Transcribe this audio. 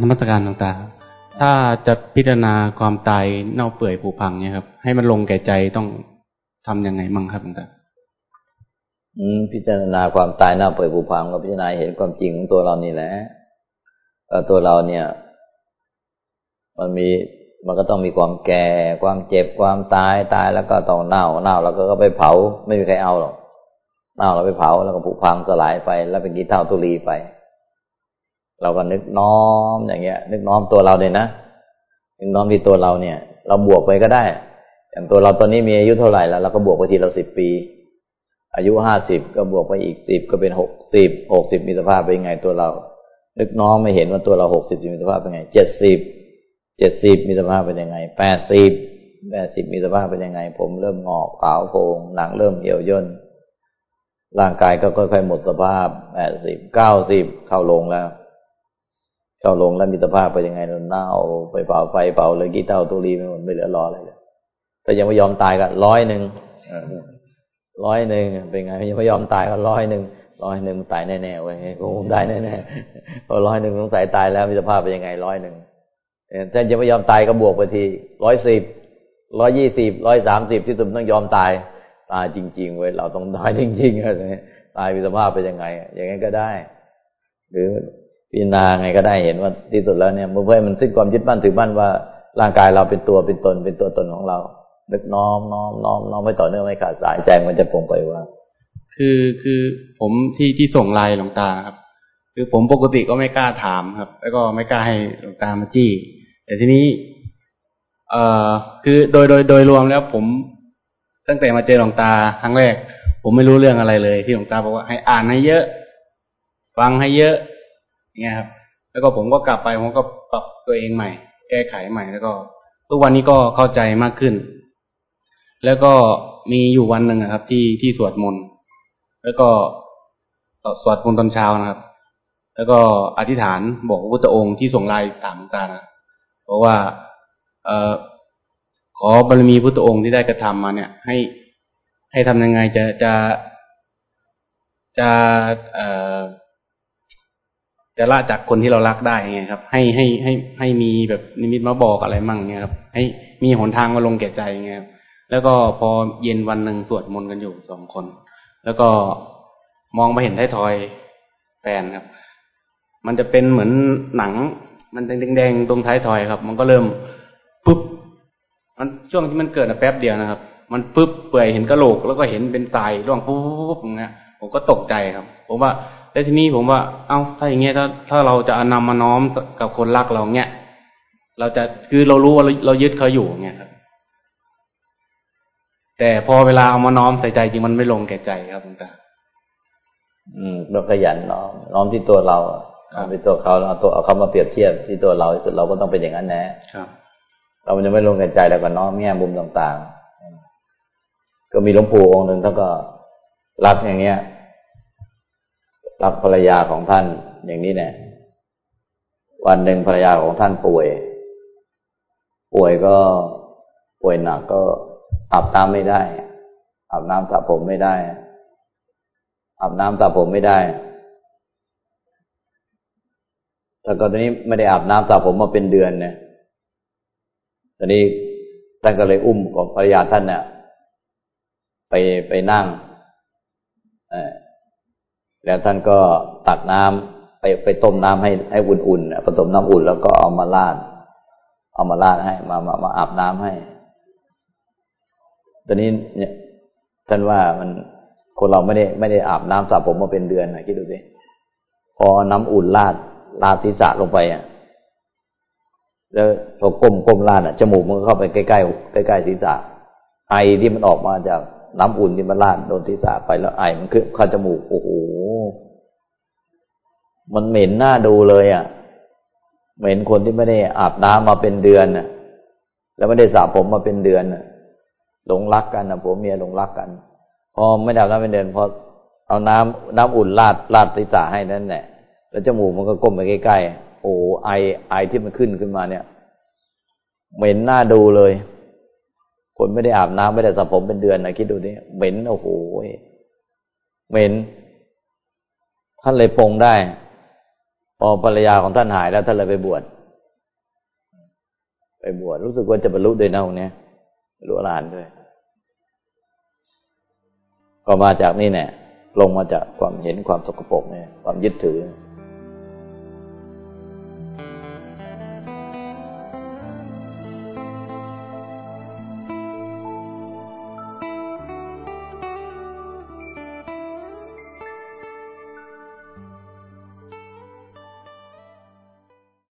นมัสการต่างๆถ้าจะพิจารณาความตายเน่าเปื่อยผุพังเนี่ยครับ ให้มันลงแก่ใจต้องทํำยังไงมั่งครับต่างอืมพิจารณาความตายเน่าเปื่อยผุพังก็พิจารณาเห็นความจริงของตัวเรานี่แหละตัวเราเนี่ย มันมีมันก็ต้องมีความแก่ ความเจ็บความตายตายแล้วก็ต้องเน่าเน่าแล้วก็ไปเผา ไม่มีใครเอาหรอกเน่าเราไปเผาแล้วก็ผุพังสลายไป แล้วเป็นกีเท่าตุลีไป เราก็นึกน้อมอย่างเงี้ย นึกน้อมตัวเราเนี่ยนะนึกน้อมที่ตัวเราเนี่ย เราบวกไปก็ได้ อย่างตัวเราตอนนี้มีอายุเท่าไหร่แล้วเราก็บวกไปทีเราสิบปี อายุห้าสิบก็บวกไปอีกสิบก็เป็นหกสิบหกสิบมีสภาพเป็นไงตัวเรา นึกน้อมไม่เห็นว่าตัวเราหกสิบมีสภาพเป็นไงเจ็ดสิบเจ็ดสิบมีสภาพเป็นยังไงแปดสิบแปดสิบมีสภาพเป็นยังไง ผมเริ่มงอกขาวโพงหนังเริ่มเหี่ยวย่นร่างกายก็ค่อยๆหมดสภาพแปดสิบเก้าสิบเข้าลงแล้ว เข้าลงแล้วมีสภาพเป็นยังไงเราเน่าไปเผาไฟเผาเลยกี่เท่าตุลีไม่หมดไม่เหลือรออะไรเลยถ้ายังไม่ยอมตายก็ร้อยหนึ่งร้อยหนึ่งเป็นไงยังไม่ยอมตายก็ร้อยหนึ่งร้อยหนึ่งตายแน่ๆเว้ยผมตายแน่ๆพอร้อยหนึ่งสงสัยตายแล้วมีสภาพเป็นยังไงร้อยหนึ่งถ้าจะไม่ยอมตายก็บวกไปทีร้อยสิบร้อยยี่สิบร้อยสามสิบที่สุดต้องยอมตายตายจริง ๆ เว้ยเราต้องตายจริงๆอะไรตายมีสภาพเป็นยังไง อย่างนั้นก็ได้ หรือ พิจารณาไงก็ได้เห็นว่าที่สุดแล้วเนี่ยเมื่อมันสิ้นความยึดมั่นถือมั่นว่าร่างกายเราเป็นตัวเป็นตนเป็นตัวตนของเรานึกน้อมน้อมน้อมน้อมไม่ต่อเนื่องไม่ขาดสายใจมันจะปงไปว่า คือคือผมที่ที่ส่งไลน์หลวงตาครับ คือผมปกติก็ไม่กล้าถามครับ แล้วก็ไม่กล้าให้หลวงตามาจี้ แต่ทีนี้ เอ่อคือโดยโดยโดยรวมแล้วผมตั้งแต่มาเจอหลวงตาครั้งแรก ผมไม่รู้เรื่องอะไรเลย ที่หลวงตาบอกว่าให้อ่านให้เยอะ ฟังให้เยอะ เงี้ยครับ แล้วก็ผมก็กลับไปผมก็ปรับตัวเองใหม่ แก้ไขใหม่แล้วก็ ทุกวันนี้ก็เข้าใจมากขึ้น แล้วก็มีอยู่วันหนึ่งครับ ที่ที่สวดมนต์แล้วก็สวดมนต์ตอนเช้านะครับ แล้วก็อธิษฐานบอกพระพุทธองค์ที่ส่งไลน์ถามหลวงตานะเพราะว่า เออขอบารมีพุทธองค์ที่ได้กระทำมาเนี่ย ให้ให้ทำยังไงจะจะจะเอ่อ จะละจากคนที่เรารักได้ไงครับ ให้ให้ให้ให้มีแบบนิมิตมาบอกอะไรมั่งเนี่ยครับ ให้มีหนทางมาลงแก่ใจไงครับแล้วก็พอเย็นวันหนึ่งสวดมนต์กันอยู่สองคน แล้วก็มองไปเห็นท้ายทอยแฟนครับ มันจะเป็นเหมือนหนัง มันแดงๆตรงท้ายทอยครับ มันก็เริ่มปุ๊บมันช่วงที่มันเกิดแป๊บเดียวนะครับ มันปุ๊บเปื่อยเห็นกระโหลก แล้วก็เห็นเป็นตายร่วงปุ๊บอย่างเงี้ยผมก็ตกใจครับ ผมว่า แล้วทีนี้ผมว่า เอ้าถ้าอย่างเงี้ยถ้าถ้าเราจะนำมาน้อมกับคนรักเราเงี้ยเราจะคือเรารู้ว่าเรายึดเขาอยู่เงี้ยครับ แต่พอเวลาเอามาน้อมใส่ใจจริงมันไม่ลงแก่ใจครับคุณตาอืมเราขยันน้อมน้อมที่ตัวเราเอาเป็นตัวเขาเอาตัวเอาเขามาเปรียบเทียบที่ตัวเราที่สุดเราก็ต้องเป็นอย่างนั้นแน่ครับ เรามันจะไม่ลงกันใจแล้วก็น้อมแง่มุมต่างๆ ก็มีหลวงปู่องค์หนึ่งท่านก็รักอย่างเงี้ย รักภรรยาของท่านอย่างนี้เนี่ยวันหนึ่งภรรยาของท่านป่วย ป่วยก็ป่วยหนักก็อาบน้ำไม่ได้ อาบน้ำสระผมไม่ได้ อาบน้ำสระผมไม่ได้แต่ตอนนี้ไม่ได้อาบน้ำสระผมมาเป็นเดือนเนี่ยตอนนี้ท่านก็เลยอุ้มของภรรยาท่านเนี่ยไปไปนั่ง แล้วท่านก็ตักน้ำไปไปต้มน้ำให้ให้อุ่นๆผสมน้ำอุ่นแล้วก็เอามาลาด เอามาลาดให้มามามาอาบน้ำให้ ตอนนี้เนี่ยท่านว่ามันคนเราไม่ได้ไม่ได้อาบน้ำสระผมมาเป็นเดือนนะคิดดูสิพอน้ำอุ่นลาดลาดศีรษะลงไปอะ แล้วพอก้มก้มลาดอะจมูกมันเข้าไปใกล้ใกล้ใกล้ใกล้ศีรษะไอที่มันออกมาจาก น้ำอุ่นที่มันลาดโดนศีรษะไปแล้วไอมันขึ้นข้าจมูกโอ้โหมันเหม็นหน้าดูเลยอะ เหม็นคนที่ไม่ได้อาบน้ำมาเป็นเดือนน่ะ แล้วไม่ได้สระผมมาเป็นเดือนน่ะ หลงรักกันนะผัวเมียหลงรักกัน พอไม่ได้อาบน้ำเป็นเดือนพอเอาน้ำน้ำอุ่นลาดลาดศีรษะให้นั่นแหละแล้วจมูกมันก็ก้มไปใกล้ๆโอ้ไอไอที่มันขึ้นขึ้นมาเนี่ย เหม็นหน้าดูเลย คนไม่ได้อาบน้ำไม่ได้สระผมเป็นเดือนนะคิดดูนี่เหม็นโอ้โหเหม็น ท่านเลยปงได้ พอภรรยาของท่านหายแล้วท่านเลยไปบวชไปบวชรู้สึกว่าจะบรรลุด้วยนะองค์นี้บรรลุอรหันด้วย ก็มาจากนี่แน่ลงมาจากความเห็นความสกปรกเนี่ย ความยึดถือ